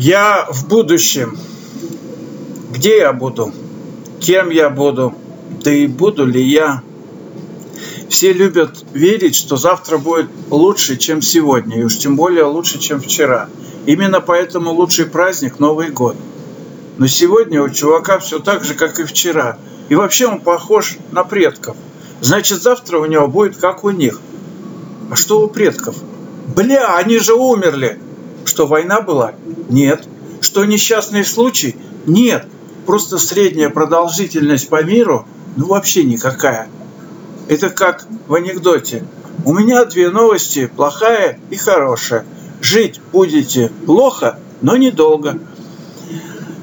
Я в будущем. Где я буду? Кем я буду? Да и буду ли я? Все любят верить, что завтра будет лучше, чем сегодня, и уж тем более лучше, чем вчера. Именно поэтому лучший праздник – Новый год. Но сегодня у чувака все так же, как и вчера. И вообще он похож на предков. Значит, завтра у него будет как у них. А что у предков? Бля, они же умерли! Что война была? Нет. Что несчастный случай? Нет. Просто средняя продолжительность по миру, ну вообще никакая. Это как в анекдоте. У меня две новости, плохая и хорошая. Жить будете плохо, но недолго.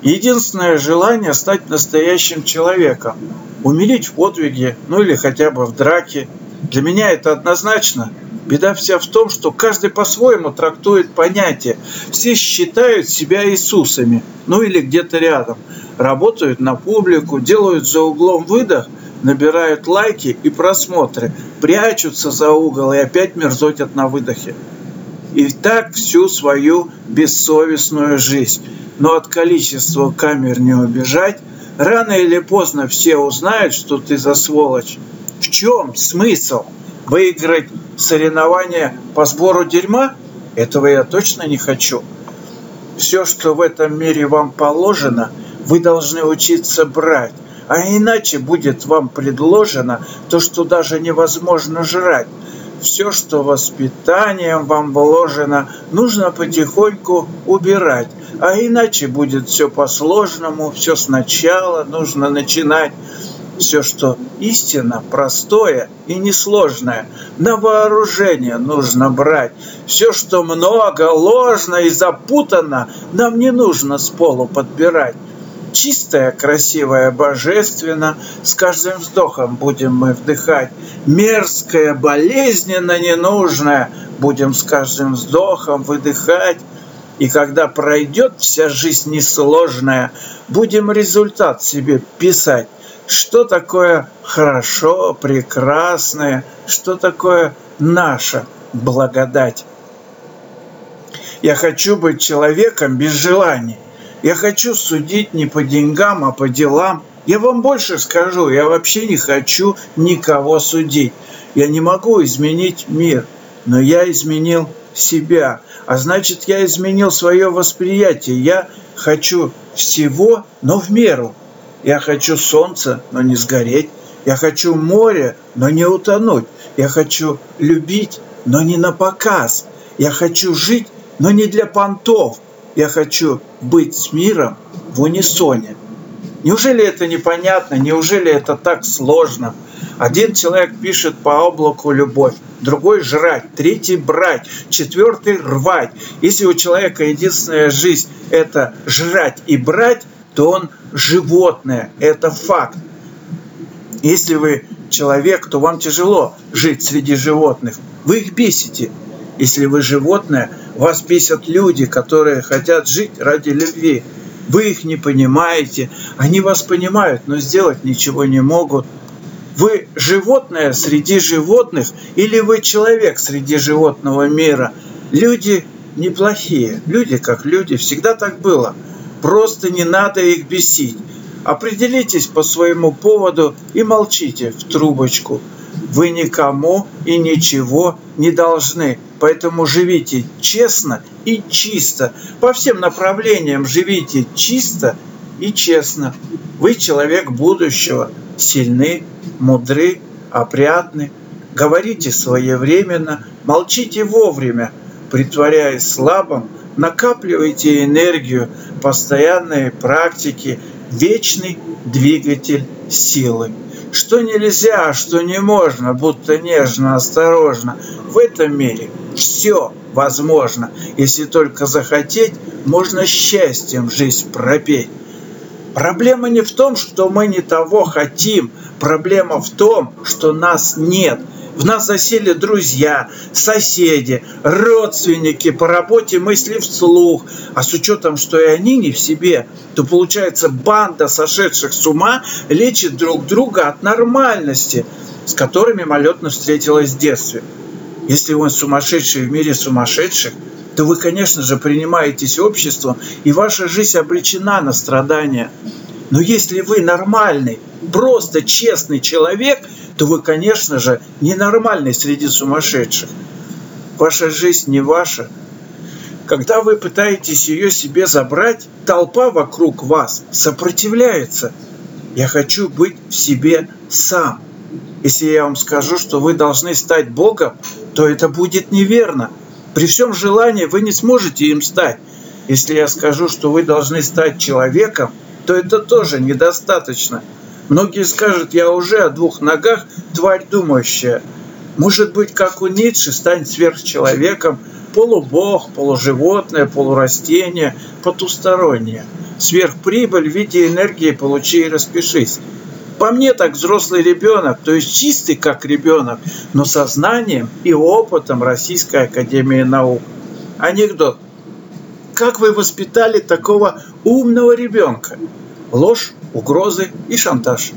Единственное желание стать настоящим человеком. Умереть в подвиге, ну или хотя бы в драке. Для меня это однозначно. Беда вся в том, что каждый по-своему трактует понятие. Все считают себя Иисусами, ну или где-то рядом. Работают на публику, делают за углом выдох – набирают лайки и просмотры, прячутся за угол и опять мерзотят на выдохе. И так всю свою бессовестную жизнь. Но от количества камер не убежать. Рано или поздно все узнают, что ты за сволочь. В чем смысл? Выиграть соревнования по сбору дерьма? Этого я точно не хочу. Все, что в этом мире вам положено, вы должны учиться брать а иначе будет вам предложено то, что даже невозможно жрать. Все, что воспитанием вам вложено, нужно потихоньку убирать, а иначе будет все по-сложному, все сначала нужно начинать. Все, что истинно, простое и несложное, на вооружение нужно брать. Все, что много, ложно и запутано, нам не нужно с полу подбирать чистая, красивая, божественно, с каждым вздохом будем мы вдыхать. Мерзкая, болезненно ненужная, будем с каждым вздохом выдыхать. И когда пройдет вся жизнь несложная, будем результат себе писать. Что такое хорошо, прекрасное, что такое наша благодать. Я хочу быть человеком без желаний, я хочу судить не по деньгам, а по делам. Я вам больше скажу, я вообще не хочу никого судить. Я не могу изменить мир, но я изменил себя. А значит, я изменил свое восприятие. Я хочу всего, но в меру. Я хочу солнца, но не сгореть. Я хочу море, но не утонуть. Я хочу любить, но не на показ. Я хочу жить, но не для понтов. Я хочу быть с миром в унисоне. Неужели это непонятно? Неужели это так сложно? Один человек пишет по облаку любовь, другой жрать, третий брать, четвертый рвать. Если у человека единственная жизнь – это жрать и брать, то он животное. Это факт. Если вы человек, то вам тяжело жить среди животных. Вы их бесите. Если вы животное, вас бесят люди, которые хотят жить ради любви. Вы их не понимаете, они вас понимают, но сделать ничего не могут. Вы животное среди животных или вы человек среди животного мира? Люди неплохие, люди как люди, всегда так было. Просто не надо их бесить. Определитесь по своему поводу и молчите в трубочку. Вы никому и ничего не должны. Поэтому живите честно и чисто. По всем направлениям живите чисто и честно. Вы человек будущего, сильны, мудры, опрятны. Говорите своевременно, молчите вовремя, притворяясь слабым, накапливайте энергию, постоянные практики, вечный двигатель силы что нельзя, что не можно, будто нежно, осторожно. В этом мире все возможно. Если только захотеть, можно счастьем жизнь пропеть. Проблема не в том, что мы не того хотим. Проблема в том, что нас нет – в нас засели друзья, соседи, родственники, по работе мысли вслух. А с учетом, что и они не в себе, то получается банда сошедших с ума лечит друг друга от нормальности, с которой мимолетно встретилась в детстве. Если он сумасшедший в мире сумасшедших, то вы, конечно же, принимаетесь обществом, и ваша жизнь обречена на страдания. Но если вы нормальный, просто честный человек, то вы, конечно же, ненормальный среди сумасшедших. Ваша жизнь не ваша. Когда вы пытаетесь ее себе забрать, толпа вокруг вас сопротивляется. Я хочу быть в себе сам. Если я вам скажу, что вы должны стать Богом, то это будет неверно. При всем желании вы не сможете им стать. Если я скажу, что вы должны стать человеком, то это тоже недостаточно. Многие скажут, я уже о двух ногах, тварь думающая. Может быть, как у Ницше, стань сверхчеловеком, полубог, полуживотное, полурастение, потустороннее. Сверхприбыль в виде энергии получи и распишись. По мне так взрослый ребенок, то есть чистый как ребенок, но сознанием и опытом Российской Академии Наук. Анекдот. Как вы воспитали такого умного ребенка? Ложь, угрозы и шантаж.